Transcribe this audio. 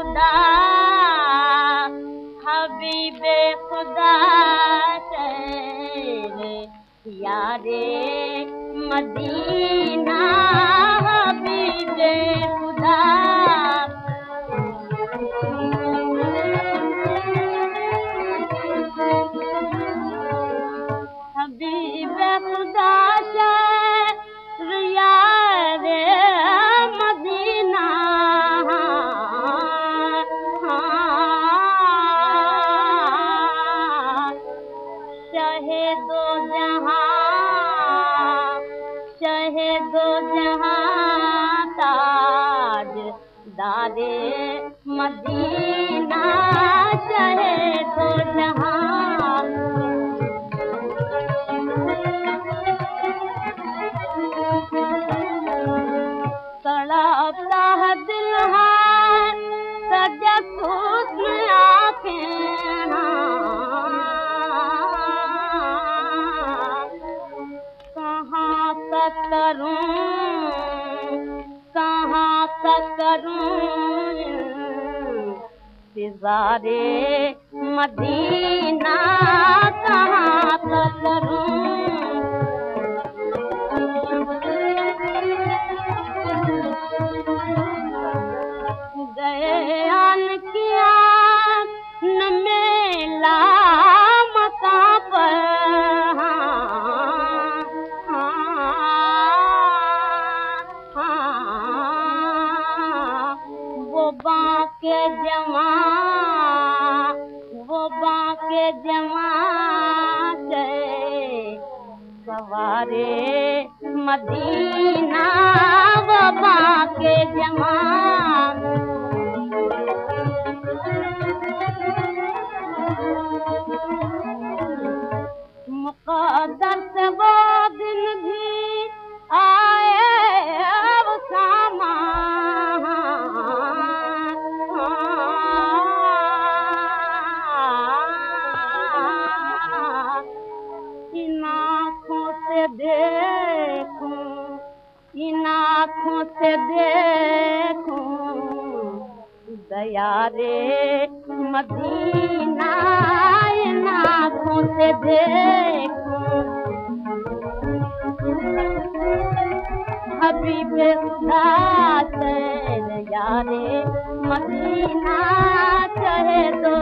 خدا حبیب خدا تیرے یار مدینہ دو جہاں شہد دو جہاں تاج دادے مدینہ تک کروں؟ کہاں تک کروں؟ انتظارے مدینہ کہاں تک کروں۔ گئے کے جماں وہ باں کے جوان گئے سوارے مدینہ وبا کے جماں دیکھوں ان آنکھوں سے دیکھوں دیا رے مدینہ ان آنکھوں سے دیکھوں حبیب خدا تیرے یارے مدینہ چاہے تو